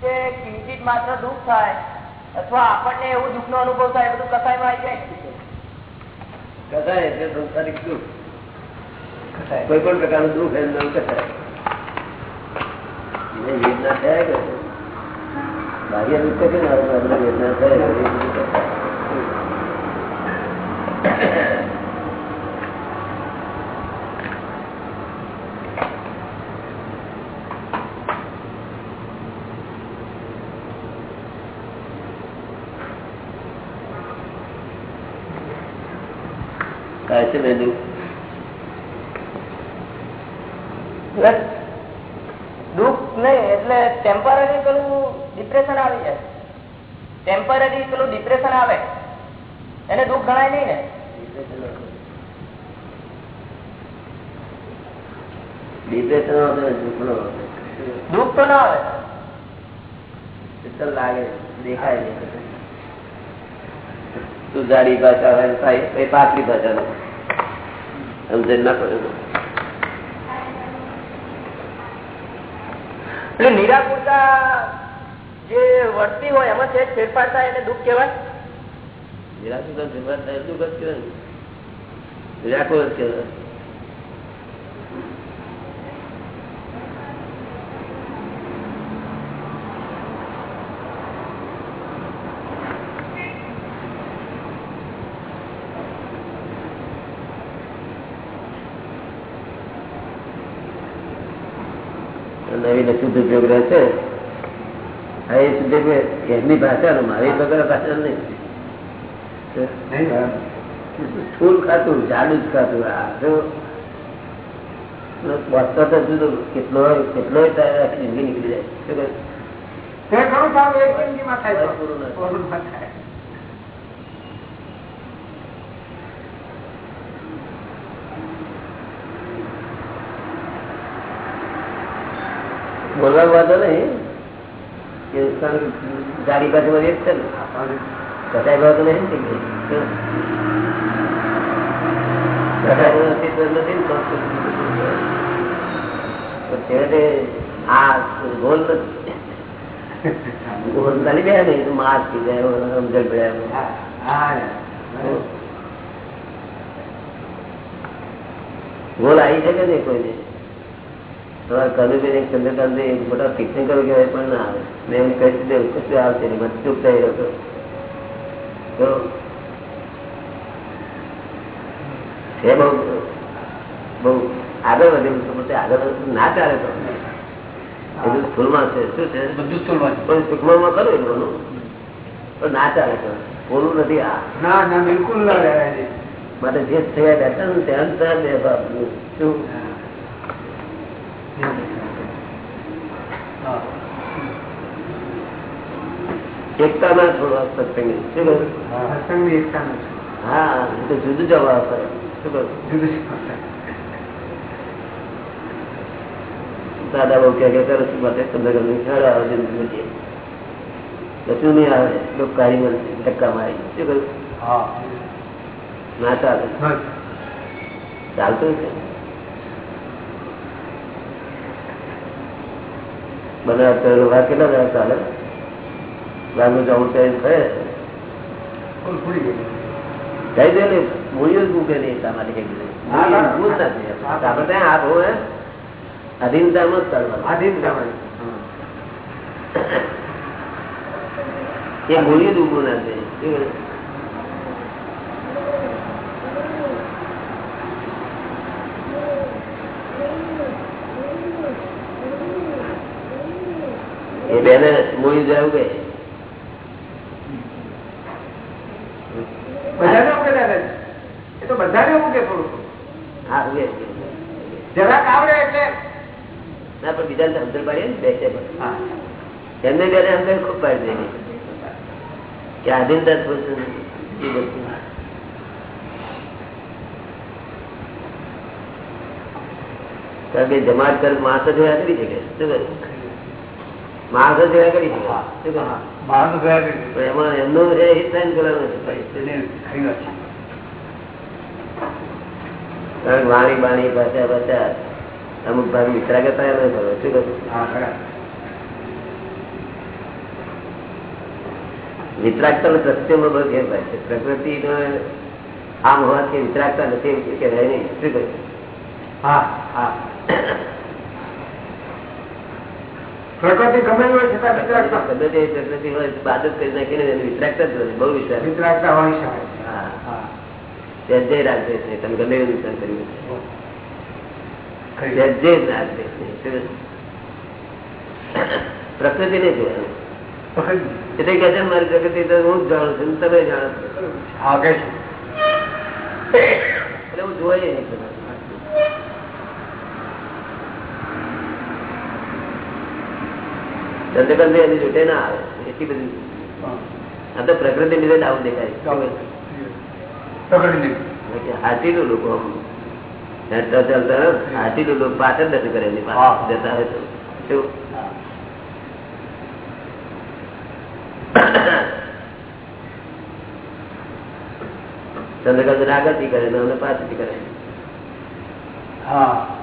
કે કિંચિત માત્ર દુઃખ થાય અથવા આપણને એવું દુઃખ નો અનુભવ થાય બધું કસાયમાં આવી જાય. કસાય એટલે સંસારિક દુઃખ કોઈ પણ પ્રકારનું દુઃખ એમ નામ કસાય વેદના થયા કે બાહ્ય દુઃખ છે ને વેદના થયા થાય છે ને દુઃખ નહીં એટલે ટેમ્પરરી પેલું ડિપ્રેશન આવી જાય. ટેમ્પરરી પેલું ડિપ્રેશન આવે. એને દુઃખ ગણાય નહીં ને. ડિપ્રેશન દુઃખ તો ના આવે. લાગે દેખાય તું જાડી ભાષા હોય પાતળી ભાષા સમજણ ના પડે એટલે નિરાકુરતા જે વર્તી હોય એમાં છે ફેરફાર થાય એને દુઃખ કહેવાય? નિરાકુરતા ફેરફાર થાય દુઃખ જ કહેવાય. નિરાકુર જ કહેવાય. નવી શુદ્ધ ઉપયોગ રહેશે. હા એ શુદ્ધ ઉપયોગ એમની ભાષાનો મારી વગર ભાષા નહીં. સ્થૂલ ખાતું જાડું જ ખાતું. આ જો વાંચતો તો જુદો કેટલો કેટલો હિન્દી નીકળી જાય. શું પૂરું નથી બોલવા વાંધો નહીં ગાડી પાસે બધી છે ને. કસાઈ વાંધો નહીં આ ગોલ ગોલ ચાલી ગયા નહીં તો માસ થઈ જાય સમજણ પડ્યા ગોલ આવી શકે નહીં કોઈને? તમારે કનુભાઈ ચંદ્રકાંત મોટા ફિક્સિંગ કહેવાય પણ ના આવે. મેં એમ કહી દીધું કશું આવશે નહીં મને ચૂપ થઈ રહ્યો તો એ બહુ બહુ આગળ વધેલું છે પોતે આગળ વધેલું ના ચાલે તો. બધું સ્થૂલમાં છે. શું છે? બધું છે. પણ સૂક્ષ્મમાં ખરું એ બોલું પણ ના ચાલે તો. બોલું નથી આ. ના ના બિલકુલ ના માટે જે થયા બેઠા ને ત્યાં શું. એકતા ના છોડવા સત્સંગ શું કહ્યું? સત્સંગની એકતાનું છે. હા તો જુદું કરે શું કહ્યું? જુદું. દાદા બહુ ક્યાં કે કરે છે માટે ગમે. ખ્યાલ આવે છે કશું નહીં આવે. તો મળે ધક્કા મારી. શું કહ્યું? ના ચાલે. ચાલતું છે બધા અત્યારે વાર કેટલા દાડા ચાલે? લાગુ જવું ગયું. થઈ જાય ને મૂળ્યો જ મૂકે નહીં એટલા માટે કઈ આપણે ત્યાં હાથ અધીનતામાં જ ચાલવાનું. આધીન એ મૂળ્યું જ ઊભું ના થાય શું કહે? એ બેને મૂળી જવું કે બધાને કે એ તો બધાને કે થોડું હા ઉગે જરાક આવડે એટલે. ના પણ બીજાને સમજણ પાડીએ ને બેસે પણ. એમને બેને અંદર ખૂબ પાડી દે કે આધીનતા જ એ વસ્તુ કારણ કે જમાત કર માણસો જેવા કરી શકે શું કરે? માણસો જોયા કરી એમાં એમનું એને વાણી બાણી ભાષા ભાષા અમુક ભાગ વિતરા કરતા એમ કરો શું કરું વિતરાગતા બહુ ફેરફાર છે. પ્રકૃતિ આમ હોવાથી વિતરાગતા નથી કે રહે નહીં. શું કહ્યું હા હા. પ્રકૃતિ ગમે એવી હોય છતાં વિતરાગતા ગમે તે પ્રકૃતિ હોય બાદ જ કરી નાખીને એને વિતરાગતા જ બહુ વિચાર વિતરાગતા હોઈ શકે હા. હા. રાખે છે તમે ગમે એવું નુકસાન કર્યું છે ખરી. રાખે છે. પ્રકૃતિ ને જોવાનું એટલે કે છે મારી પ્રકૃતિ તો હું જ જાણું છું તમે જાણો છે. એટલે હું જોઈએ નહીં. તમારે. ચંદ્રકાંત એની જોટે ના આવે. એટલી બધી. આ તો પ્રકૃતિ લીધે ડાઉન દેખાય. હાથી નું લોકો ચાલતા હાથીનું લોકો પાછળ નથી કરે એની પાસે જતા હોય તો. ચંદ્રકાંત આગળથી કરે ને પાછળથી કરે. હા.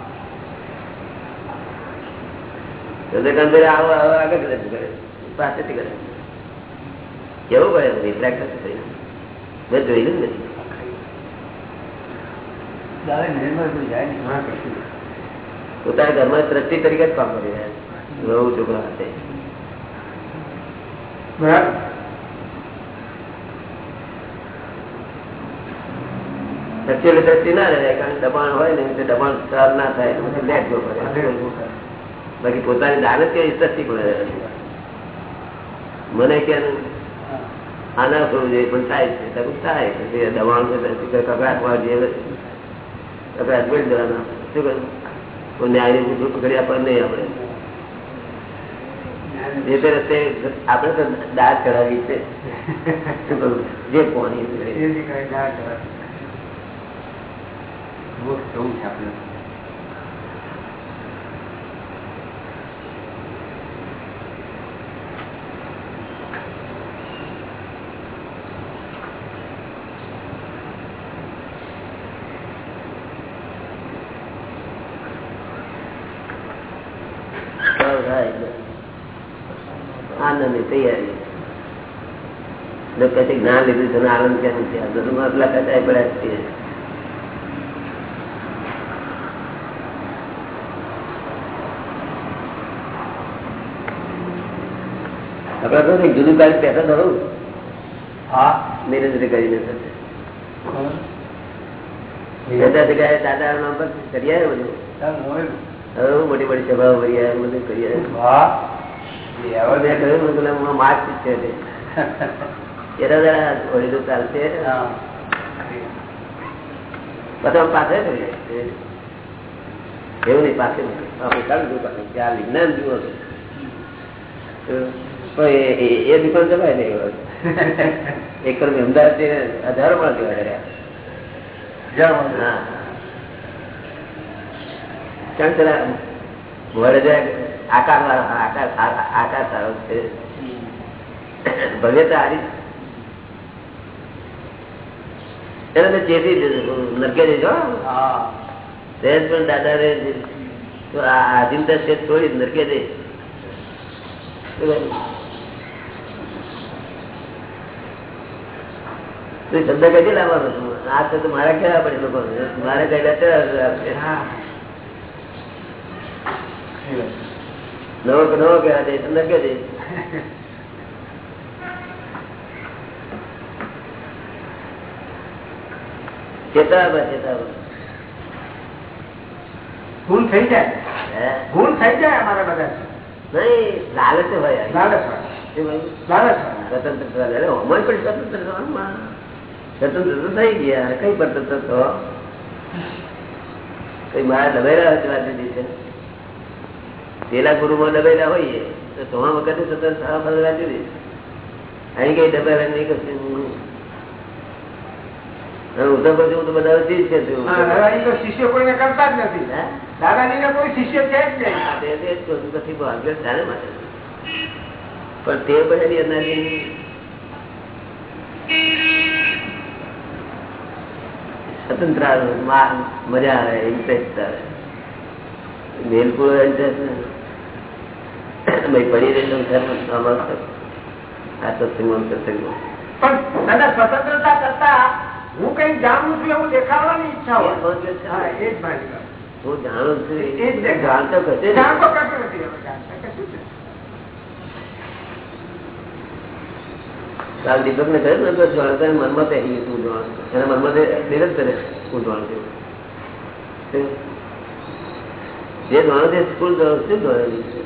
ચંદ્રકાંત આવો આવો આગળ નથી કરે પાછળથી કરે કેવું પડે નથી થયું. મેં જોયેલું જ નથી. પોતાના ઘરમાં દ્રષ્ટિ તરીકે જ કામ કરી રહ્યા વહુ છોકરા હાથે બરાબર. એકચ્યુઅલી દ્રષ્ટિ ના રહે કારણ કે દબાણ હોય ને દબાણ સાર ના થાય. એટલે પછી let કરે. બાકી પોતાની દાનત કે પણ રહે. મને કે આના થવું જોઈએ પણ થાય છે તો થાય છે. દ્રષ્ટિ કે કકડાટમાં જે કકડાટ બેટ દેવાના શું કહ્યું? કોઈ ન્યાયની બુદ્ધિ પકડી આપણને નહીં આપણે. જે તે રસ્તે આપણે તો દાંત ચડાવી છે શું કહ્યું? જે જવું છે આપણે. આનંદની તૈયારી. લોકો કહે જ્ઞાન લીધું છે આનંદ કેમ છે આ બધું આટલા કચાઈ પડ્યા છીએ. આપડે તો જુદું કાર્ય પેસા ધરું હા. કરીને થશે દાદા નામ પર કરી આવ્યો મોટી મોટી સભાઓ કરી આવ્યા બધું કરી આવ્યા. મેં કહ્યું મેં હું માર્ક છે એના જરા ઓળીનું ચાલશે. હા. પાસે એવું નહીં પાસે ચાલુ વિજ્ઞાન જુઓ એ- દુકાન જવાય નહીં એક અમદાવાદ જઈને હજારો પણ જવા રહ્યા. વડે જાય. આકાર વાળો આકાર આકાર સારો છે. ભવ્યતા હારી. એને મેં ચેતી લગે દેજો સહેજ પણ દાદા રે તો આધીનતા છે થોડી નરકે દે. તું શબ્દ કદી લાવવાનો છું. આ તો મારે કેવા પડે લોકો. મારે કઈ હા. નવો કે નવો કહેવા દે તમને કે દે ચેતાવા ચેતાવા ભૂલ થઈ જાય? ભૂલ થઈ જાય અમારા બધા નહીં લાલચ હોય. લાલચ હોય. લાલચ. સ્વતંત્રતા અરે અમર પણ સ્વતંત્ર તો થઈ ગયા. કઈ સ્વતંત્ર તો કઈ મારા દબાયેલા રહ્યા વાત દીધી છે. પેલા ગુરુમાં દબાયેલા હોઈએ તો તમામ વખતે સ્વતંત્ર થવા ફરવા જુદી અહીં કઈ દબાયેલા નહીં કશું હવે તો બધું હું તો બધા ચીજ છે તું. હા, દાદાજી તો શિષ્ય કોઈને કરતા જ નથી. દાદાજી ને કોઈ શિષ્ય છે જ નહીં. તે- તે જ કહું છું. પછી ભાગ્ય ચાલે માટે પણ તે પછી એનાથી સ્વતંત્ર મજા આવે ઇન્ટરેસ્ટ આવે. બિલકુલ ઇન્ટરેસ્ટ ભાઈ પડી રહેલું છે આમાં તો આ સત્સંગમાં સત્સંગમાં પણ દાદા સ્વતંત્રતા કરતા હું કઈ જાણું છું એવું દેખાડવાની ઈચ્છા હોય હા એ જ મારી વાત. હું જાણું છું એ જ દેખાય. જાણતો કશે જાણ તો કશું નથી હવે જાણતા કશું જ નથી. કાલ દીપક ને કહ્યું ને તો જાણતા મનમાં પહેરી ગયું તું જાણ એના મનમાં નિરજ કરે હું જાણું છું શું? જે જાણો તે સ્કૂલ જાણો શું જાણેલું છે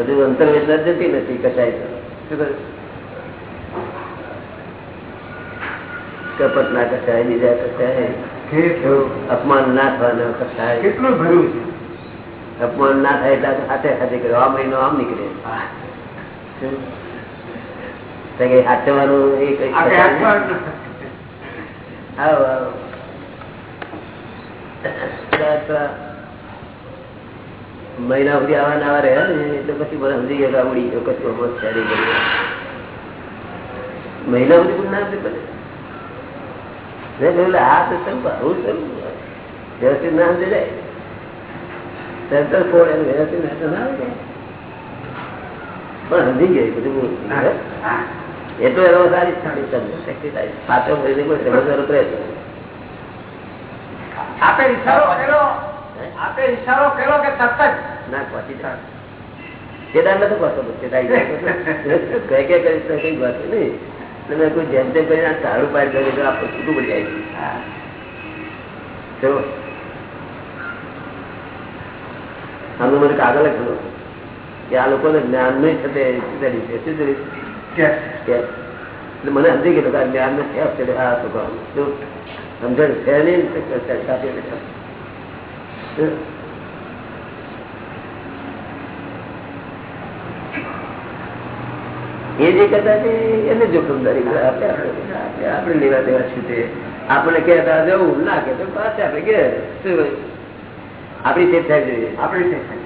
હજુ અંતર જતી નથી કસાય તો. કપટ ના કસાય બીજા કસાય અપમાન ના થવાના કસાય કેટલું ભર્યું છે? અપમાન ના થાય એટલે હાથે હાથે કર્યો આ મહિનો આમ નીકળે? હાચવાનું એ કઈ આવો આવો. મહિના સુધી આવા ના રહ્યા ને, એટલે પછી બધા સમજી ગયા ઉડી ગયો કશું સારી ગઈ મહિના સુધી ના સમજે આ તો ચલ આવું વ્યવસ્થિત ના સમજે જાય. ફોડ એનું વ્યવસ્થિત ના આવે પણ સમજી ગઈ બધું બહુ. એ તો એનો સારી સારી સમજ શક્તિ થાય પાછો કોઈ સમજવાનો આપે કર્યો આપે ઈશારો કર્યો કે તરત જ ના પહોંચી જાય કેદાર નથી પહોંચતો કઈ કઈ કરી કઈ વાત નહીં. તમે કોઈ જેમ તેમ કરીને સારું પાડી દે તો આપણે છૂટું પડી જાય. ચલો આનું મને કાગળ લખેલો કે આ લોકોને જ્ઞાન નહીં થતે કરી છે. કે? કે? એટલે મને સમજી ગયેલું કે જ્ઞાન ને છે આ શું સમજણ છે નહીં. શું? એ. જે કહેતા છે, એને જોખમદારી. આપણે લેવા દેવા છે તે. આપણે કહેતા જવું ના કે પાછા આપણે કે? આપણી ચેત થાય જોઈએ આપણી છે.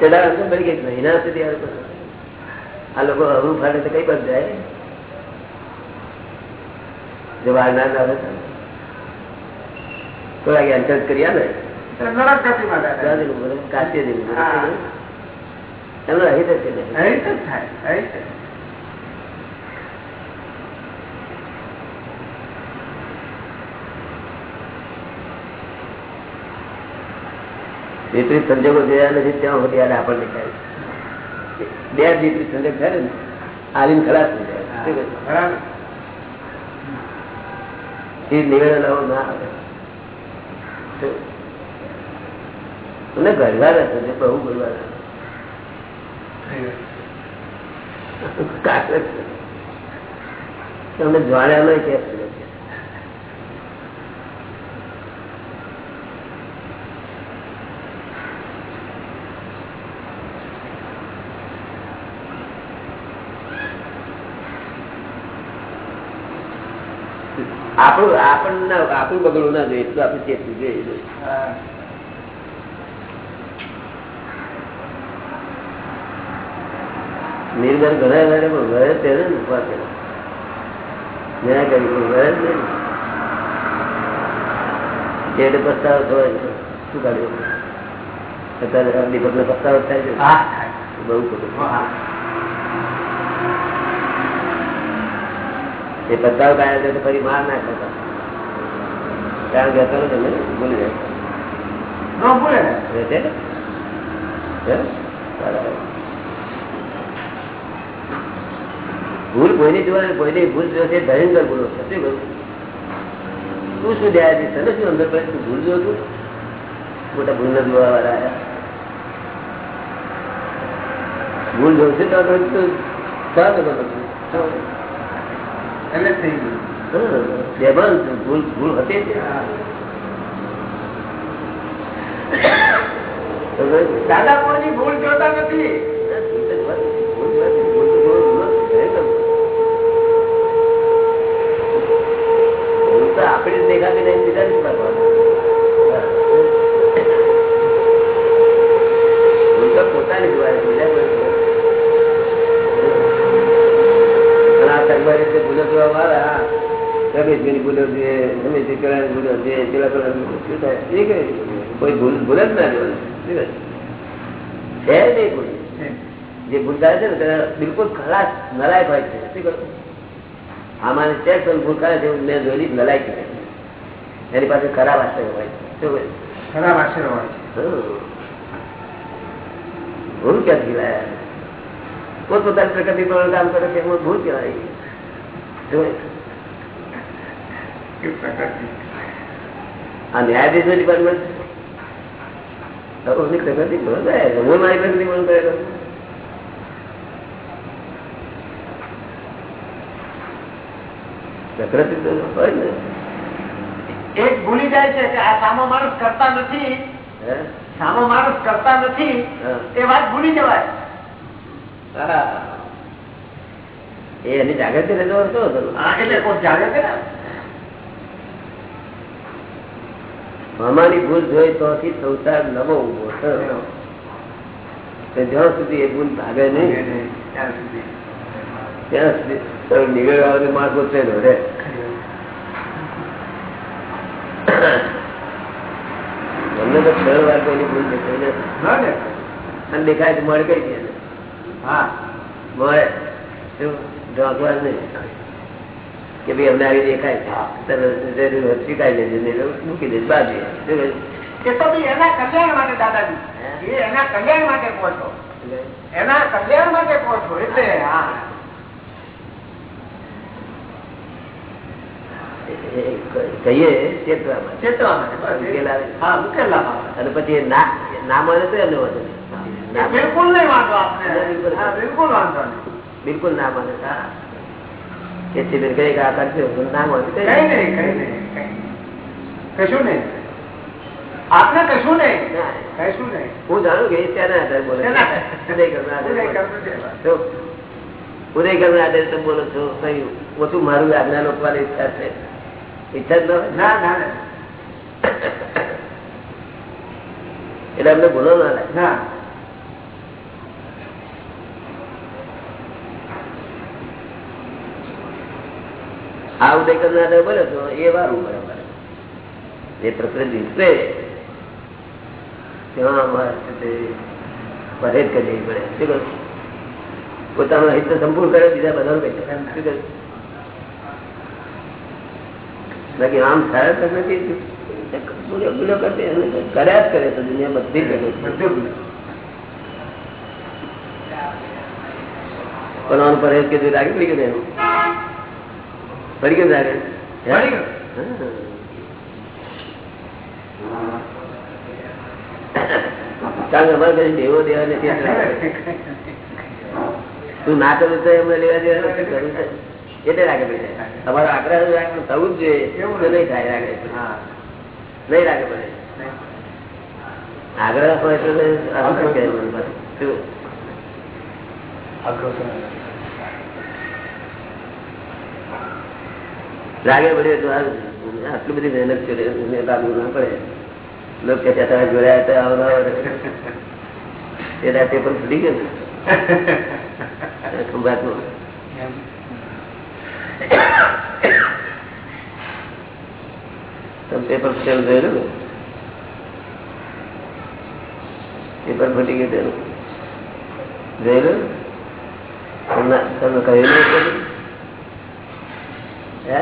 થાય મહિના સુધી આવે લોકો આ લોકો હરું ફાટે તો કઈ બંધ જાય? જો વાર ના આવે? થોડા એન્કરેજ અહીં જ. વિપરીત સંજોગો જોયા નથી ત્યાં સુધી આપણને થાય બે વિપરીત સંજોગ થાય ને આલીન ખરાબ થઈ જાય. બરાબર. એ ના આવે. શું? તમને ગરવાર જે બહુ ગરવાર. તમને જાણ્યા નહીં કે આપણું આપણને આપણું બગડવું ના જોઈએ એટલું આપણે ચેતવું જોઈએ. હા. નિર્ભર ઘણા ઘરે પણ ઘરે તેને ને પાસે મેં કરી પણ ઘરે જ નહીં છેવટે પસ્તાવો થયો શું કાઢ્યું? અત્યારે દીપક ને પસ્તાવો થાય છે. બઉ બહુ ખોટું હા. એ બધા ગાયા તો ફરી માર ના કરતા કારણ કે અત્યારે તમે ભૂલી જાય. ભૂલે કોઈની જોવાની કોઈની ભૂલ જોશે ભયંકર ભૂલો છે. શું કહ્યું? તું શું દયા છે? તને શું અંદર પડે તું ભૂલ જોતું મોટા ભૂલ ના જોવા વાળા આયા. ભૂલ જોશે તો આગળ તો સારા બધા બધું. એટલે થઈ ગયું. ભૂલ ભૂલ હતી દાદા કોઈ ભૂલ જોતા નથી. આપડે દેખાતી નહીં બીજા રીતે ભૂલો જોવા છે રમેશભાઈ ભૂલો છે પેલા પેલા શું થાય? એ કઈ કોઈ ભૂલ ભૂલ જ ના જોવાનું છે નહીં ભૂલ. જે ભૂલ થાય છે ને તેના બિલકુલ ખલાસ નલાયક હોય છે. શું કહ્યું આમાં ભૂલ કરે છે મેં જોયેલી નલાયક છે. એની પાસે ખરાબ આશ્રય હોય છે. શું? ખરાબ છે. ભૂલ ક્યાંથી લાયા? પોતપોતાની પ્રકૃતિ પ્રમાણે કામ કરે છે એમાં ભૂલ કહેવાય. આ ન્યાયાધીશનું ડિપાર્ટમેન્ટ હું મારી એક ભૂલી જાય છે કે આ સામો માણસ કરતા નથી? સામો માણસ કરતા નથી. એ વાત ભૂલી જવાય. એ એની જાગૃતિ રહેતો હતો એટલે કોઈ જાગે છે ને. મામાની ભૂલ જોઈ તો સંસાર નવો ઊભો થયો. જ્યાં સુધી એ ભૂલ ભાગે નહીં ત્યાં સુધી. ત્યાં સુધી નીકળવા માણસ પોતે રે તમને તો વાર કોઈની ભૂલ દેખાય નથી? અને દેખાય તો મળે કઈ દે હા. મળે. શું? ઢોકવા નહીં. કે ભાઈ અમને આવી દેખાય તરત સ્વીકારી લેજે નહીં મૂકી દેજે બાજુ એ. તો એના કલ્યાણ માટે દાદાજી. એ એના કલ્યાણ માટે કહો છો એના કલ્યાણ માટે કહો છો એટલે હા. કહીએ. હા ઉકેલ અને પછી ના ના માને તો એમને વાંધો. બિલકુલ નહીં વાંધો આપણે બિલકુલ. હા બિલકુલ વાંધો નહીં. બિલકુલ ના માને. હા. કે કઈ કરજો. કઈ કઈ નહીં કઈ નહીં. કશું નહીં. આપને કશું નહીં. કશું નહીં. હું જાણું કે ત્યાંના આધારે બોલે ઉદય આધારે બોલે તમે બોલો છો. કયું ઓછું મારું આજ્ઞા લોકવાની ઈચ્છા છે? ઈચ્છા જ ન ના? ના ના. એટલે અમને ભૂલો ના લાગે ના આ ઉદય કરના આધારે બોલે છો એ વારું બરાબર. જે પ્રકૃતિ છે. તેમાં અમારે છે તે પરેજ કરવી પડે. શું કહ્યું પોતાનું હિત સંપૂર્ણ કરે, બીજા બધાનું કઈ શું કહ્યું બાકી આમ સરળ તો નથી. ભૂલો ભૂલો કરતી અને કર્યા જ કરે તો દુનિયા બધી કરે. બધું જ. પણ આનું પરેજ કે લાગી પડી ગયું પડી ગયું લાગે અમારે દેવો દેવા નથી તું ના કરું તો એમને લેવા દેવા. એટલે લાગે પડે. તમારો આગ્રહ થવું જ જોઈએ. એવું નહીં થાય લાગે હા. નહીં લાગે પડે. આગ્રહ હોય તો આમ લાગે પડે તો આટલી બધી મહેનત કરે લાગુ ના પડે. લોકો કે ત્યાં જોડ્યા તો આવો એ રાતે પણ ફૂટી ગયું ખંભાતમાં તમે પેપર ફેલ થયેલું પેપર ફૂટી ગયું તમને કહ્યું હે?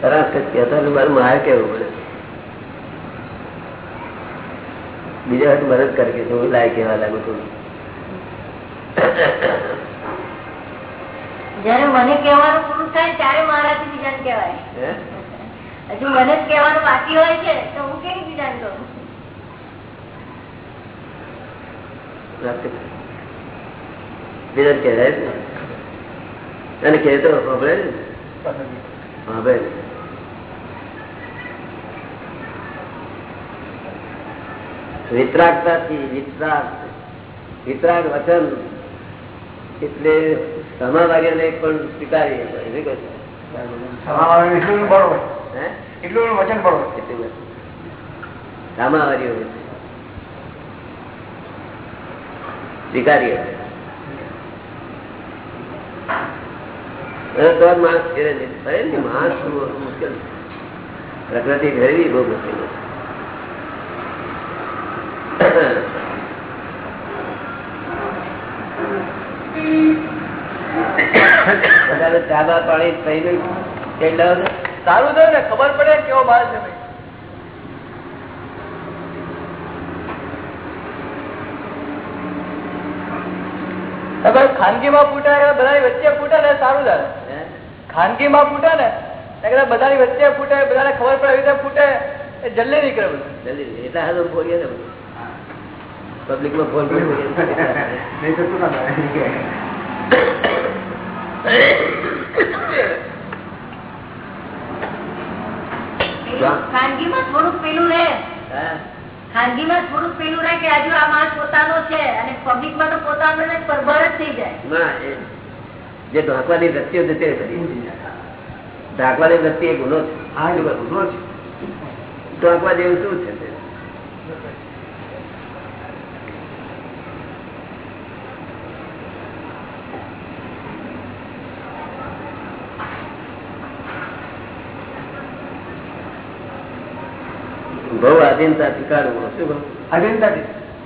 ખરા કહેતા ને મારે મારે કેવું પડે. બીજા હાથ મદદ કરે કે હું લાય કેવા લાગુ છું. જયારે મને કહેવાનું પૂરું થાય ત્યારે મારાથી બીજાને કહેવાય. હજુ મને જ કહેવાનું બાકી હોય છે તો હું કેમ બીજાને કહું. બીજાને કહેવાય અને કહે સાંભળે સાંભળે વિતરાગતાથી વિતરાગ. વિતરાગ વચન. એટલે સમાવાર્યને પણ સ્વીકારીએ સ્વીકારીએ માણસ ફેરે નહીં ફરે માણસ મુશ્કેલ. પ્રકૃતિ ફેરવી બહુ મુશ્કેલ. છે ચાબા પાણી થઈને કેટલા સારું થયું ને ખબર પડે કેવો માલ છે ભાઈ. હવે ખાનગીમાં બધા બધાની વચ્ચે ફૂટે ને સારું થાય. ખાનગી માં ફૂટે ને બધાની વચ્ચે ફૂટે બધાને ખબર પડે એવી રીતે ફૂટે એ જલ્દી નીકળે બધું. જલ્દી એટલે હાથ ફોડીએ ને પબ્લિકમાં ફોન નહીં તો શું ના ખાનગીમાં થોડુંક પેલું રહે. ખાનગીમાં થોડુંક પેલું રહે કે આજુ આ માણસ પોતાનો છે અને પબ્લિકમાં તો પોતાનો જ પરભર જ થઈ જાય. ના જે ઢાંકવાની વૃત્તિઓ છે તે ઢાંકવાની વૃત્તિ એ ગુનો છે. હા છે. ઢાંકવા જેવું શું છે તે? બહુ શું કહું?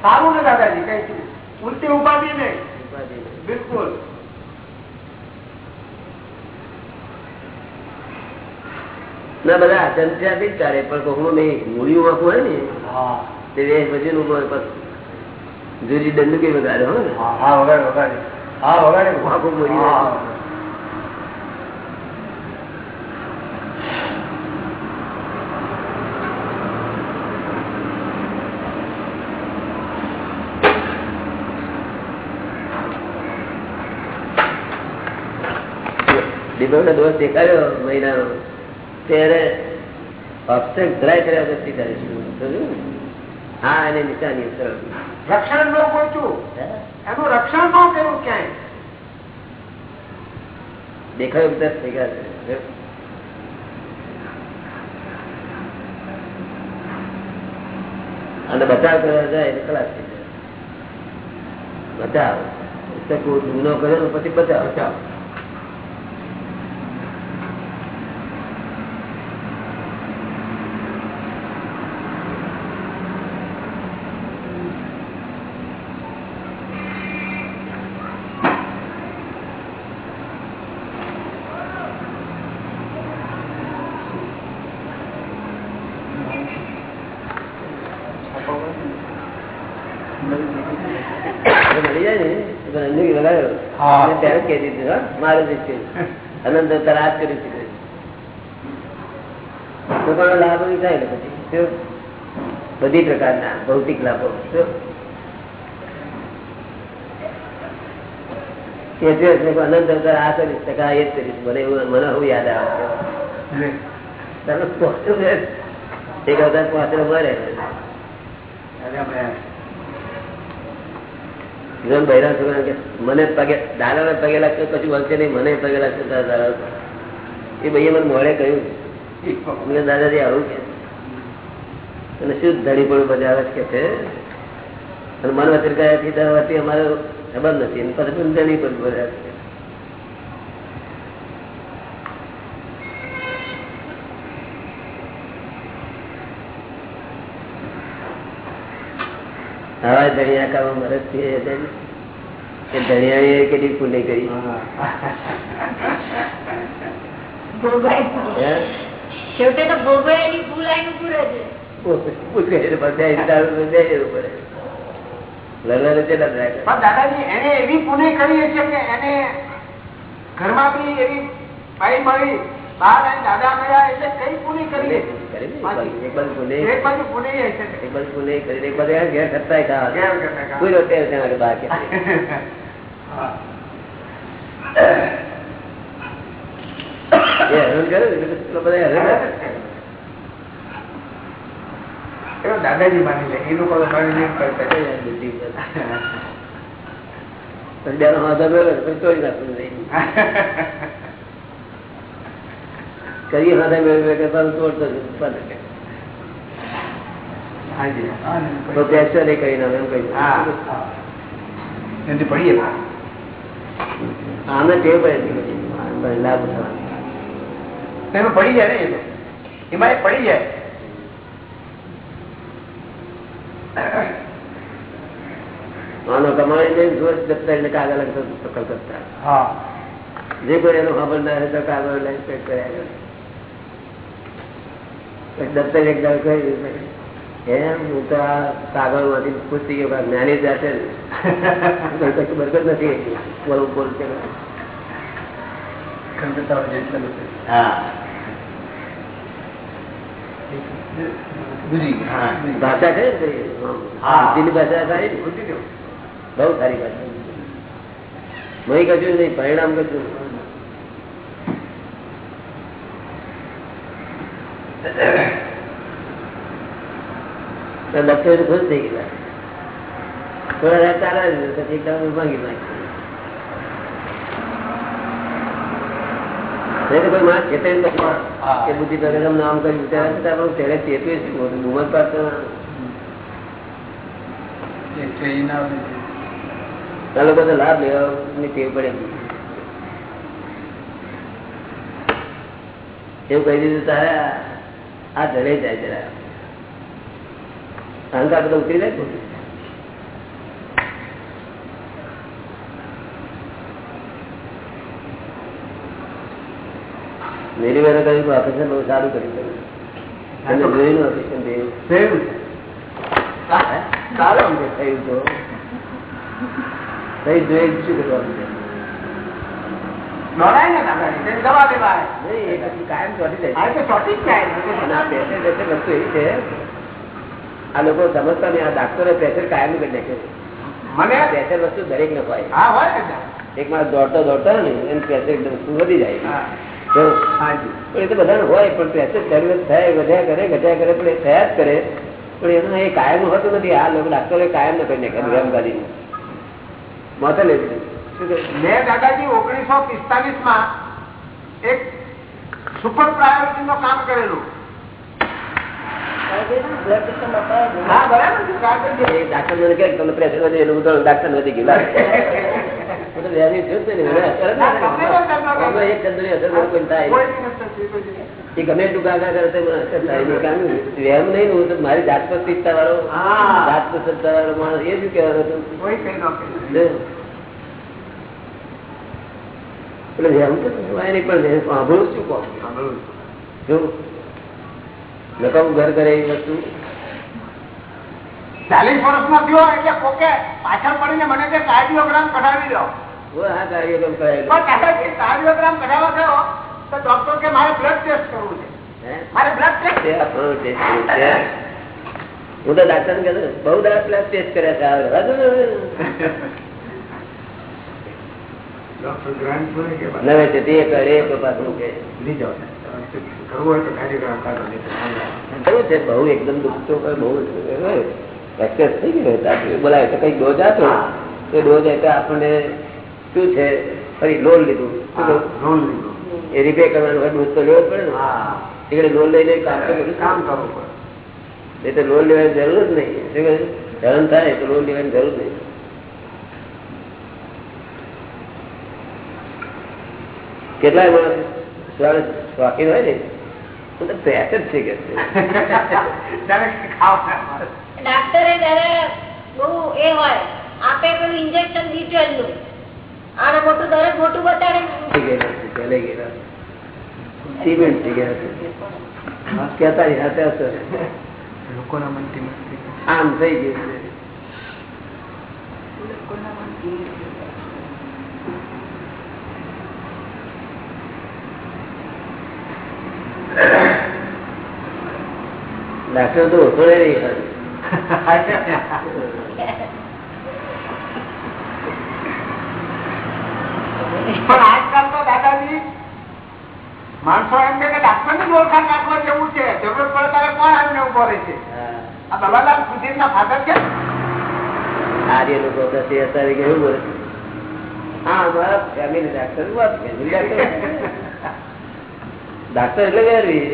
સારું ને દાદાજી કઈ ઉલટી ઉપાધિ નહીં બિલકુલ. ના બધા અચંત્યાથી જ ચાલે પણ કોકનું નહીં મૂળિયું આખું હોય ને હા. તે વેશ પછી નું જુદી દંડુકી વગાડે હોય ને. હા હા વગાડે વગાડે. હા વગાડે. આખું મૂળિયું. દીપકનો દોષ દેખાડ્યો મહિનાનો. ત્યારે ઓબ્સ્ટેક ધરાય કર્યા વગર કરીશું હા એને નિશાની રક્ષણ ન પહોંચ્યું એનું રક્ષણ ન કર્યું ક્યાંય. દેખાયું બધા થઈ ગયા છે. અને બચાવ કરવા જાય એટલે ખલાસ થઈ જાય. બચાવ. ગુનો કર્યો પછી બચાવ. બચાવ એટલે મળી જાય ને તો મને અંજુકી લગાડ્યો હા. અને ત્યારે કહી દીધું મારું જ છે. અનંત અવતાર આ દીધું છે લાભ થાય ને પછી બધી પ્રકારના ભૌતિક લાભો અનંત અવતાર આ કરીશ તો કે આ એ જ કરીશ મને એવું મને હું યાદ આવે છે. એક અવતાર પહોંચેલો મરે. જીવન બૈરા છોકરા કે મને પગે દાદાને પગે લાગતો કશું બોલશે નહીં, મને પગે લાગતો દાદા એ ભાઈએ મને મોડે કહ્યું મને દાદાજી, આવું કે. અને શું ધડી પણ બજાવે કે છે? અને મન વચન કયાથી દર વતી અમારો સંબંધ નથી. પછી પણ ધણી પણ બજાવે છે આવા ધણિયા કામ કે કેટલી પુણ્ય કરી? હે? છેવટે તો ભોગવાય એની ભૂલ આઈને પૂરે છે દાદાજી એને એવી પુણે કરી છે કે એને ઘરમાં બી એવી ભાઈ મળી બહાર દાદા મળ્યા એટલે કઈ પુણે કરી પુણે દાદાજી માની લે એ લોકો માની બેનો હાથ આવે ને પછી તોડી નાખવું નહીં. કરીએ સાથે મેળવે કે તારું તોડતો હાજી. તો ફ્રેક્ચર એ કરીને એમ કહ્યું પડીએ આમને ટેવ પડે છે લાભ ઉઠાવવાનો પડી જાય ને એ તો. એમાં એ પડી જાય. માનો કમાણી જોર દફતર ને કાગળ કરતા. હા. જે કોઈ એનો ખબર ના હોય તો કાગળ લઈને પેક કર્યા કરે. દફતર એક દાડો કહી દીધું, એમ હું તો આ કાગળમાંથી પૂછતી ગયો જ્ઞાની જાતે કશું બરકત નથી બોલવું બોલ છે. હા. ભાષા છે ને. ભાષા સારી? બહુ સારી ભાષા. નહીં કશું નહીં પરિણામ કશું નહીં. તો ડોક્ટર ખુશ થઈ ગયા થોડા ચાલે છે, પછી એકદમ નાખ્યું બુદ્ધિ પ્રગમ નામ કર્યું છતાં ચેતવે. લોકો તો લાભ લેવાની ટેવ પડે. એવું કહી દીધું તારે આ- જરે જાય જરા. અહંકાર બધો ઉતરી જાય ને. મેરી મેરે કહ્યું કે ઓપરેશન બહુ સારું કર્યું તમે. તમે જોયું ઓપરેશન થયું સારું થયું તો. થઈ જોઈ શું કરવાનું છે? આ લોકો સમજતા નહીં આ ડાક્ટરો પ્રેશર કાયમ કરી નાખે મને? પ્રેશર વસ્તુ દરેક ને હોય. એક માણસ દોડતો દોડતો ને એનું પ્રેશર એકદમ વધી જાય. પણ એ તો બધાને હોય પણ પ્રેશર શરીર થાય વધ્યા કરે ઘટ્યા કરે પણ એ થયા જ કરે. પણ એનું એ કાયમ હોતું નથી. આ લોકો ડાક્ટરો કાયમ ન કરી નાખે માથે લીધું શું કહે? મેં દાદાજી ઓગણીસો પિસ્તાલીસમાં એક સુપર પ્રાયોરિટી નું કામ કરેલું ગમે કરે નહીં. હું તો મારી જાત પર વાળો. જાત પર વાળો માણસ એ જ કહેવાનું હતું? એટલે વ્યાયામ તો થવાય નહીં પણ એ સાંભળું શું કહું જો. નકામું ઘર કરે એ વસ્તુ. ચાલીસ વર્ષનો થયો એટલે કોકે પાછળ પડીને મને કે કાર્ડિયોગ્રામ કઢાવી દો. હું પણ દાદાજી કાર્ડિયોગ્રામ કઢાવવા ગયો તો ડોક્ટર કે મારે બ્લડ ટેસ્ટ કરવું છે? મારે બ્લડ ટેસ્ટ. હું તો ડાક્ટર બહુ દાડા પેલા ટેસ્ટ કર્યા છે આ રહેવા દો ને. ડોક્ટર ગ્રાન્ટ બોલે કે નવે કરે તો પાછું કે. કરવું હોય તો કાર્ડિયોગ્રામ કાઢો નહીં તો થયું છે બહુ એકદમ દુઃખ બહુ એક્સેસ થઈ ગયો. બોલાય તો કઈ ડોઝ આપો. એ ડોઝ એટલે આપણને શું છે ફરી લોન લીધું. લોન લીધું. એ રિપેર કરવાનું ડોઝ તો લેવો પડે ને. એટલે લોન લઈને કામ કામ કરવું પડે. એ તો લોન લેવાની જરૂર જ નહીં. ધરણ થાય તો લોન લેવાની જરૂર નહીં. કેટલાય માણસ સ્વાદ શોખીન હોય ને તો તો પેટ જ છે કે ત્યારે ડાક્ટરે ત્યારે બહુ એ હોય આપે પેલું ઇન્જેક્શન ડિટેલનું આને મોટું દરેક મોટું બતાડે થઈ ગયેલા ચલાઈ ગયેલા. સિમેન્ટ થઈ ગયા છે. કહેતા ય હતા લોકોના મનથી આમ થઈ ગયું છે. ડાક્ટર તો ઓછો નહીં ખાલી. પણ આજકાલ તો દાદાજી માણસો એમ કે ડાક્ટરની ઓળખાણ રાખવા જેવું છે જરૂરત પડે ત્યારે કોણ આવીને ઊભો રહે છે હા. આ બલાલાલ સુધીર ના ફાધર છે આર્ય લોકો દસ અત્યારે કેવું બોલે છે? હા અમારા ફેમિલી ડાક્ટર વાત ફેમિલી ડાક્ટર ડાક્ટર એટલે વેરવી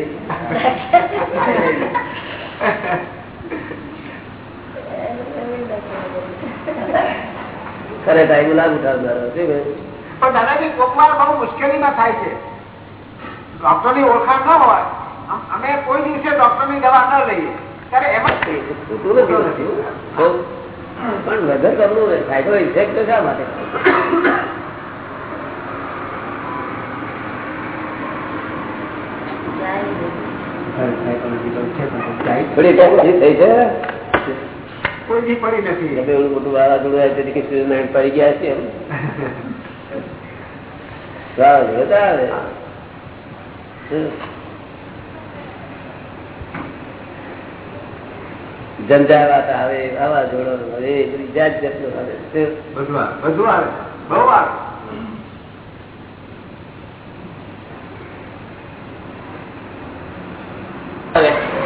ખરે ટાઈમ લાભ ઉઠાવનારો પણ દાદાજી કોકવાર બહુ મુશ્કેલીમાં થાય છે. ડોક્ટરની ઓળખાણ ન હોય અમે કોઈ દિવસે ડોક્ટરની દવા ન લઈએ. ત્યારે એમ જ પણ વધારે કરવું ફાયદો ઇફેક્ટ શા માટે? થોડી થઈ છે? કોઈ પડી નથી. એવડું મોટું વાવાઝોડું આવે તેથી કે સૂર્યનારાયણ પડી ગયા છે વાવાઝોડું આવે. ઝંઝાવાત આવે વાવાઝોડો આવે જાત જાતનું આવે. શું? બધું આવે. બધું આવે. બહુ આવે મહાત્મા કેશવભાઈ ત્યાં વડાનો સવાલ જોયા સિવાય, ઓળખ્યા સિવાય, એની પ્રતિથી બેઠા સિવાય તે શું કહે? જેની પ્રતિથી બેઠી તો આપે એ કામ કરે છે જેની પ્રતિથી બેઠી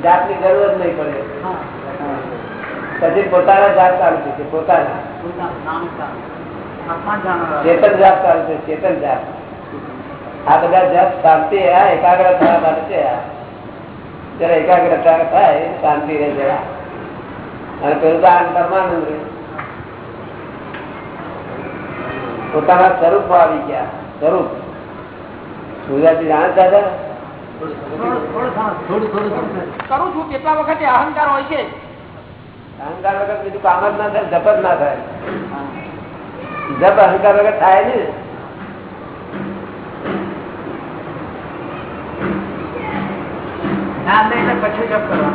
જાતની જરૂર જ નહીં પડે. પછી પોતાના જાત ચાલુ છે પોતાના. ચેતન જાત ચાલુ છે ચેતન જાત. આ બધા જાત શાંતિ આ એકાગ્ર થવા માટે છે આ. જયારે એકાગ્રતા થાય શાંતિ રહે જરા અને પેલું તો આંતરમાનું રહે. પોતાના સ્વરૂપ આવી ગયા સ્વરૂપ. ગુજરાતી જાણ દાદા? કરું છું કેટલા વખતે અહંકાર હોય છે? અહંકાર વગર બીજું કામ જ ના થાય જપ જ ના થાય. જપ અહંકાર વગર થાય ને પછી જપ કરવા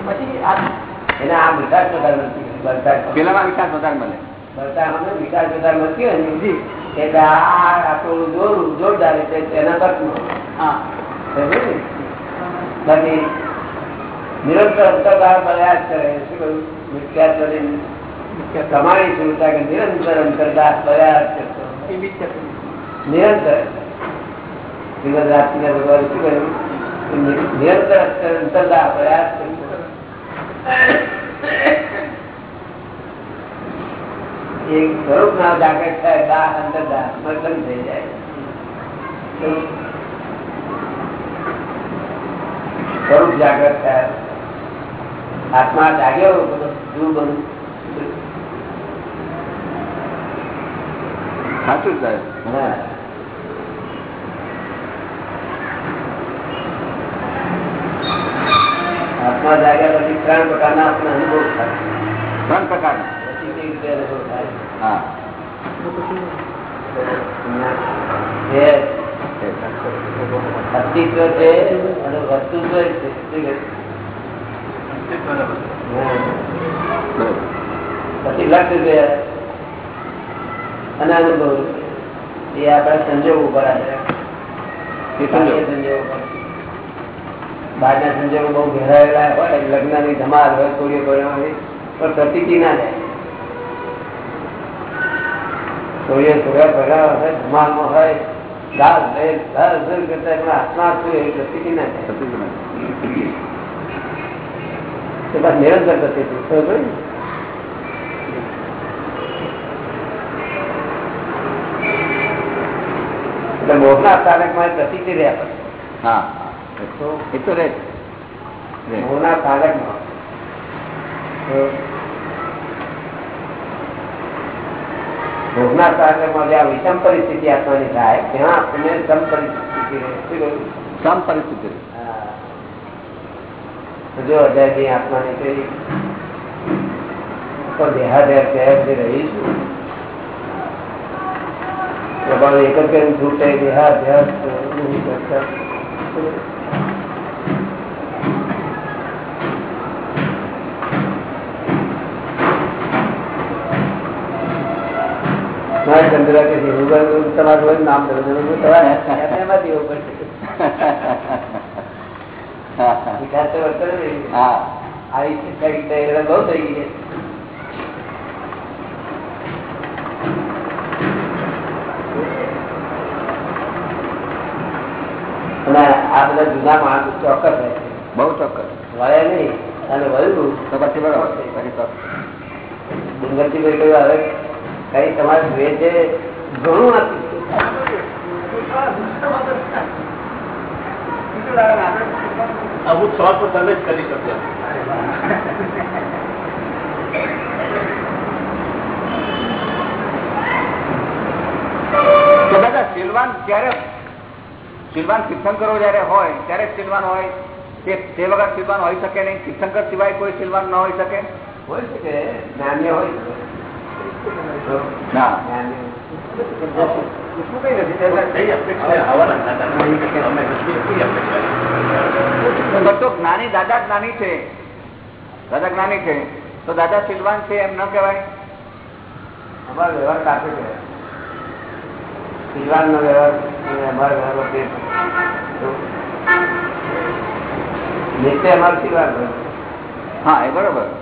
પછી એને આ વિકાસ વધારે નથી બરતા પેલામાં વિકાસ વધારે મળે. બરતા વિકાસ વધારે નથી હોય ને એટલે આ આપણું જોર જોરદાર છે એના તકનું હા. બાકી નિરંતર અંતરગાળ પ્રયાસ કરે શું કહ્યું? મિથ્યા કરીને કમાણી શું કે નિરંતર અંતરદાસ પ્રયાસ કરતો છે. નિરંતર. દિવસ ભગવાન શું કહ્યું? નિરંતર અંતરદાસ પ્રયાસ કરતો એક સ્વરૂપ ના જાગૃત થાય દાહ અંતરદાહ મતલબ થઈ જાય. સ્વરૂપ જાગૃત થાય. આત્મા જાગ્યો બધું શું બધું સાચું સાહેબ. હા. આત્મા જાગ્યા પછી ત્રણ પ્રકારના આપણને અનુભવ થાય. ત્રણ પ્રકારના. હા. અસ્તિત્વ છે અને વસ્તુત્વ પછી લક્ષ છે અને અનુભવ એ આપણા સંજોગ ઉપર આધાર. સંજોગ. ઉપર. બહારના સંજોગો બહુ ઘેરાયેલા હોય લગ્નની ધમાલ હોય થોડી પરિણામની પણ પ્રતિતિ ના જાય થોડીઓ થોડા પરિણામ હોય ધમાલમાં હોય ગાલ ભેલ, ગાલ ભેલ કરતા એમના હાથમાં શું એવી પ્રતિતિ ના બસ નિરંતર? એટલે મોહના સ્થાનકમાં પ્રતિતિ રહ્યા પડે હા એ તો રે. મોહના સ્થાનકમાં ભોગના સાગરમાં જ્યાં વિષમ પરિસ્થિતિ આત્માની થાય ત્યાં આપણને સમ પરિસ્થિતિ? સમ પરિસ્થિતિ જો અજાયબી આત્માની કઈ તો દેહાદેહ કહેર જે રહીશું પ્રભાવ એક જ કરીને છૂટે દેહાધ્યાસ મારે ચંદ્રા કે તમારું નામ તમારું. આ બધા જુદા માણસ ચોક્કસ રહે છે. બહુ ચોક્કસ. વળે નહીં અને વળ્યું. તો પછી બરાબર ડુંગરથી ભાઈ કહ્યું હવે કઈ તમારે જોઈએ છે ઘણું નથી. અમુક સવાલ પર તમે જ કરી શકશો સિલવાન ક્યારે સિલવાન તીર્થંકરો જયારે હોય ત્યારે સિલવાન હોય? કે તે વગર સિલવાન હોઈ શકે નહીં? તીર્થંકર સિવાય કોઈ સિલવાન ન હોય શકે? હોય શકે. જ્ઞાન્ય હોય શકે. ના. તો જ્ઞાની દાદા જ્ઞાની છે. દાદા જ્ઞાની છે. તો દાદા સિલવાન છે એમ ન કહેવાય? અમારો વ્યવહાર કાપે છે. સિલવાનનો વ્યવહાર અને અમારો વ્યવહાર નિત્ય અમારો સિલવાન હા એ બરોબર.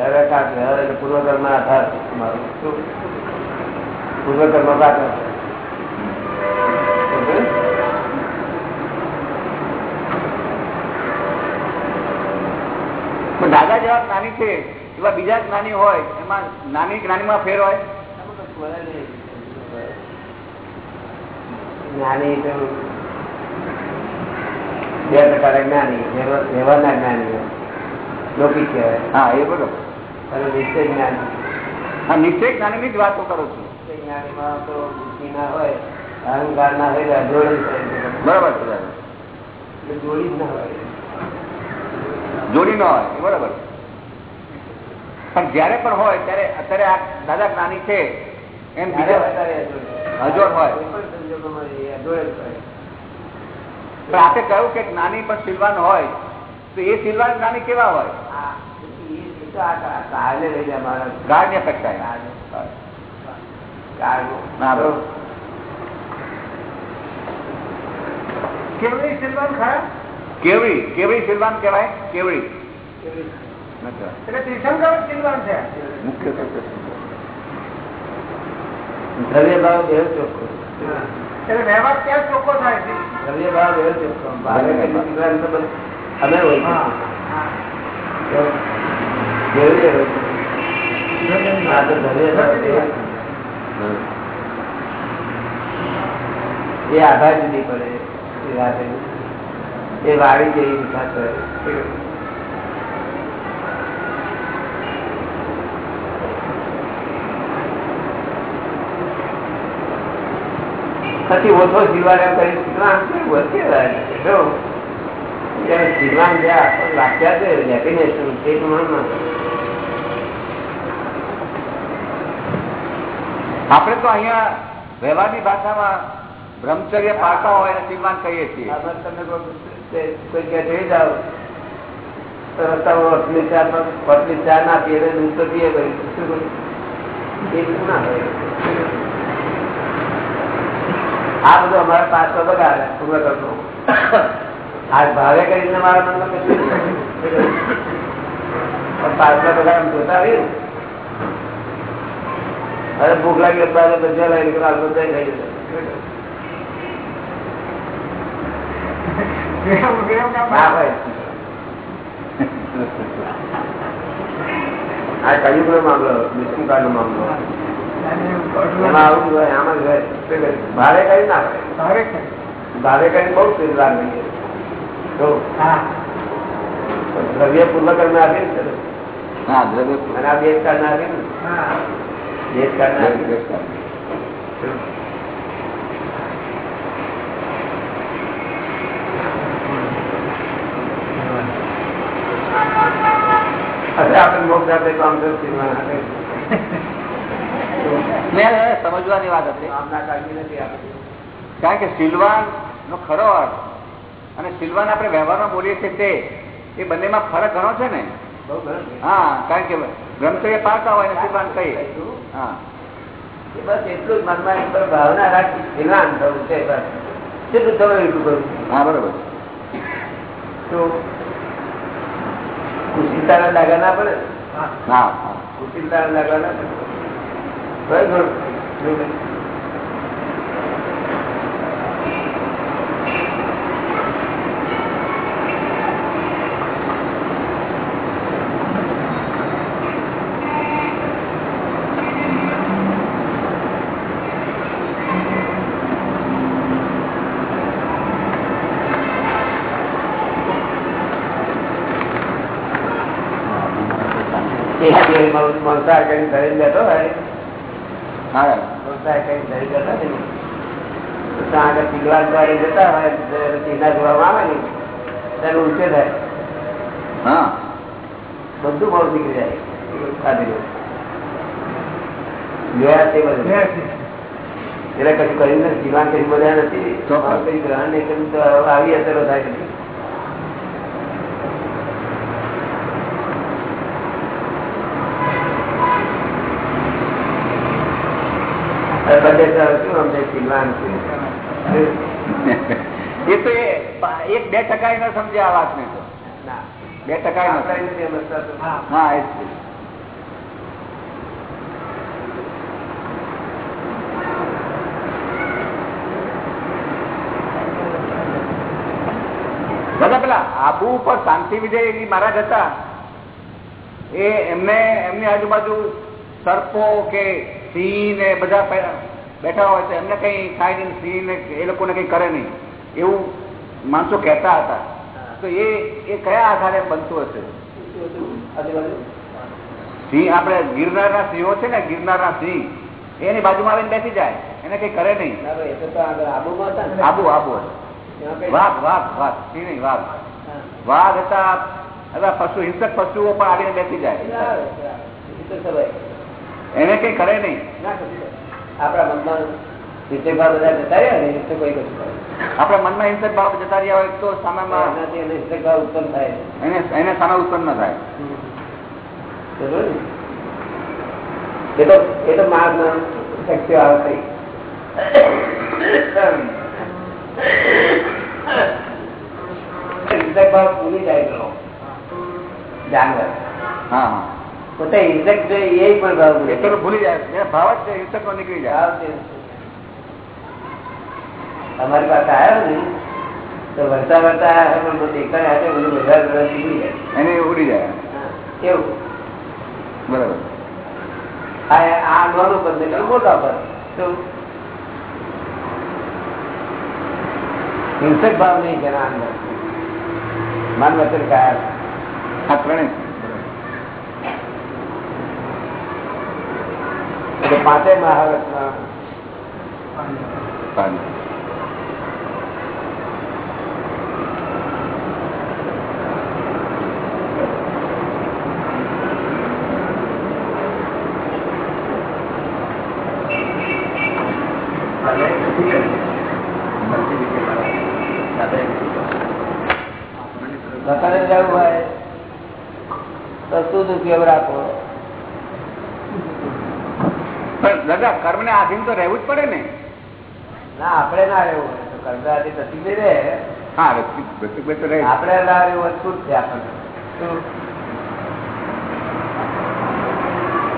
કાપ વ્યવહાર એટલે પૂર્વકર્મ આધાર અમારો શું? પૂર્વકર્મ કાપ દાદા જેવા જ્ઞાની છે એવા બીજા જ્ઞાની હોય એમાં નાની જ્ઞાનીમાં ફેર હોય? જ્ઞાની બે પ્રકારના જ્ઞાની વ્યવહાર- વ્યવહારના જ્ઞાની લૌકિક કહેવાય. હા એ બરોબર અને નિશ્ચય જ્ઞાની હા નિશ્ચય જ્ઞાનીની જ વાતો કરું છું નિશ્ચય તો બુદ્ધિ ના હોય અહંકાર ના હોય અજોડ. બરોબર છે જોડી ના હોય જોડી ન હોય બરાબર પણ જયારે પણ હોય ત્યારે અત્યારે આ દાદા જ્ઞાની છે એમ બીજા અજોડ. હોય. પણ સંજોગોમાં એ અજોડ જ હોય. પણ આપે કહ્યું કે જ્ઞાની પણ સિલવાન હોય તો એ સિલવાન જ્ઞાની કેવા હોય આ એ એ તો આ કા- કાળને લઈ જાય માણસ. ગાઢની અપેક્ષા કાળને. કાળનું. ના, બરોબર. કેવડી સિલવાન ખરા કેવડી કેવડી સિલવાન કહેવાય કેવડી એટલે તીર્થંકર સિલવાન છે મુખ્ય તત્વ. દ્રવ્ય ભાવ દેવ ચોખ્ખો એટલે વ્યવહાર ક્યાં ચોખ્ખો થાય છે દ્રવ્ય ભાવ દેવ ચોખ્ખો ભાવે કઈ દીકરાને તો બધું અમે હોય એ આધાર જુદી પડે રાતે એ વાળી જેવી વિકાસ કરે પછી ઓછો એમ કરી છે ડેફિનેશન તે આપણે તો અહીંયા વ્યવહારની ભાષામાં બ્રહ્મચર્ય પાળતા હોય અને શ્રીમાન કહીએ છીએ. તમે કોઈ કે જોઈ જાઓ. તો રસ્તામાં ચા પર- ચા ના પીએ દૂધ તો પીએ ભાઈ. શું કરું? એ ના આ બધું અમારા પાસ બગાડે. પૂર્વ કરતો આ ભાવે કરીને મારા મનમાં કશું નહીં. પણ પાછલા બધા આમ જોતા આવીએ ને. અરે ભૂખ લાગી બાદ બધા લઈ નીકળો આલુ બધા ખાઈ જશે ના ભાઈ આ કયું નો મામલો વિષ્ણુકાળ નો મામલો એમાં આવું જ હોય આમાં જ હોય શું કરે? ભારે કઈ ના હોય ભારે કઈ બહુ સુવિધા લાગે તો દ્રવ્ય પૂર્વકર્મ આપે ને સરસ. હા દ્રવ્ય અને આ દેશ કાળ ના આપે ને દેશ કાળ ના આપે. અરે આપણે મોક્ષ આપે તો આમ તો શ્રીમાન આપે. ને સમજવાની વાત હતી આમના કાળજી નથી આપે કારણ કે સિલવાન નો ખરો અર્થ અને સિલવાન આપણે વ્યવહારમાં બોલીએ છીએ તે એ બંનેમાં ફરક ઘણો છે ને? હા કારણ કે બ્રહ્મચર્ય પાડતા હોય ને સિલવાન કહીએ. હા બસ એટલું જ મનમાં ભાવના રાખી જ્ઞાન થવું છે બસ. કેટલું તમે એટલું કરું હા બરોબર. તો કુશીલતાના દાગા ના પડે? હા. હા કુશીલતાના દાગા ના પડે. બસ ઘણું. જો ભાઈ. મંસાર કરી ધરી બેઠો હોય. હા. મંસાર કરીને ધરી બેઠો ને ત્યાં આગળ પીગળા દ્વારે જતા હોય ચીના જોવામાં આવે ને ત્યારે ઊંચે થાય. હા. બધું ભાવ નીકળી જાય. ખાધેલું જોયા તે બધું. એટલે કશું કર્યું નથી. જીવાન કઈ બધા નથી. કઈ ગ્રહણ નહીં કર્યું તો આવી અસરો થાય બધી. હવે શું સમજે જીવાન એ તો એક બે ટકા ન સમજે આ વાત ને. તો બે ટકા. હા એ દાદા પેલા આબુ ઉપર શાંતિ વિજય મહારાજ હતા. એ એમને એમની આજુબાજુ સર્પો કે સિંહ ને બધા બેઠા હોય તો એમને કઈ થાય નહીં સિંહ ને એ લોકોને કઈ કરે નહીં. એવું માણસો કહેતા હતા. તો એ એ કયા આધારે બનતું હશે? સિંહ આપણે ગિરનારના સિંહો છે ને ગિરનારના સિંહ એની બાજુમાં આવીને બેસી જાય. એને કઈ કરે નહીં. ના આબુ આબુ વાઘ વાઘ વાઘ. સિંહ નહીં વાઘ. વાઘ હતા હતા પશુ હિંસક પશુઓ પણ આવીને બેસી જાય. એને કઈ કરે નહીં. ના. આપણા મનમાં વિષયભાવ બધા જતા રહ્યા ને તો કોઈ કશું આપણા મનમાં હિંસક ભાવ જતા રહ્યા હોય તો સામામાં એનાથી એને ઉત્પન્ન થાય એને એને સામે ઉત્પન્ન થાય. એ તો એ તો માર્ગ શક્તિઓ આવે ખરી. વિષયભાવ ભૂલી જાય જાનવર. હા હા. પોતે હિંસક છે એ પણ ભાવ ભૂલી જાય. ભાવ જ હિંસક નો નીકળી જાય. અમારી પાસે આવ્યો ને તો વરતા વરતા પણ બધું બધા નીકળી જાય. એને ઉડી જાય. કેવું બરાબર. આ આ નાનો પદ મોટા પર હિંસક ભાવ નહીં જેના અંદર. મન વચન કાયા હા ત્રણેય. એટલે પાંચે મહાવતમાં સારું. દુકાને જવું હોય તો શું ઉપયોગ રાખવો પણ દાદા કર્મ ને આધીન તો રહેવું જ પડે ને. ના આપણે ના રહેવું હોય તો કરતા નથી નહીં રહે. હા રસિકભાઈ આપણે ના રહેવું અછૂત છે આપણને?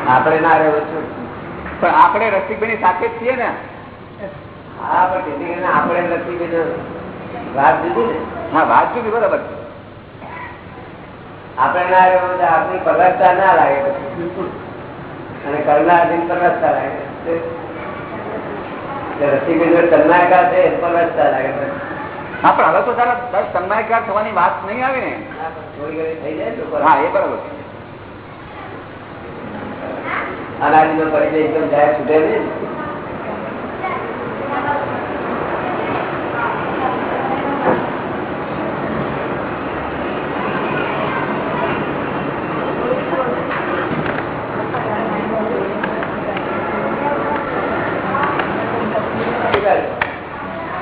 આપણે ના રહેવું અછૂત પણ આપણે રસિકભાઈ સાથે જ છીએ ને. હા પણ આપણે નથી વાત દીધી ને? હા વાત જુદી બરાબર. છે આપણે ના રહેવું તો આપણી પરવસતા ના લાગે પછી. અને છે એ પરવસતા લાગે. હા પણ હવે તો તારા દસ સન્માયકાર થવાની વાત નહીં આવે ને. હા, પણ થઈ જાય હા એ બરાબર. અનાજ અનાજનો પરિચય એકદમ જાય છૂટે નહીં ને.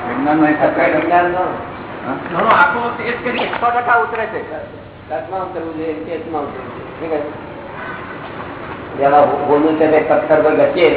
વિજ્ઞાનનો એક અત્યારે ટકા- વિજ્ઞાનનો હા? સો ટકા ઉતરે છે. તટમાં ઉતરવું જોઈએ ચેતમાં ઉતરવું જોઈએ? જેમાં હોનું છે? તે પથ્થર પર ઘસીએ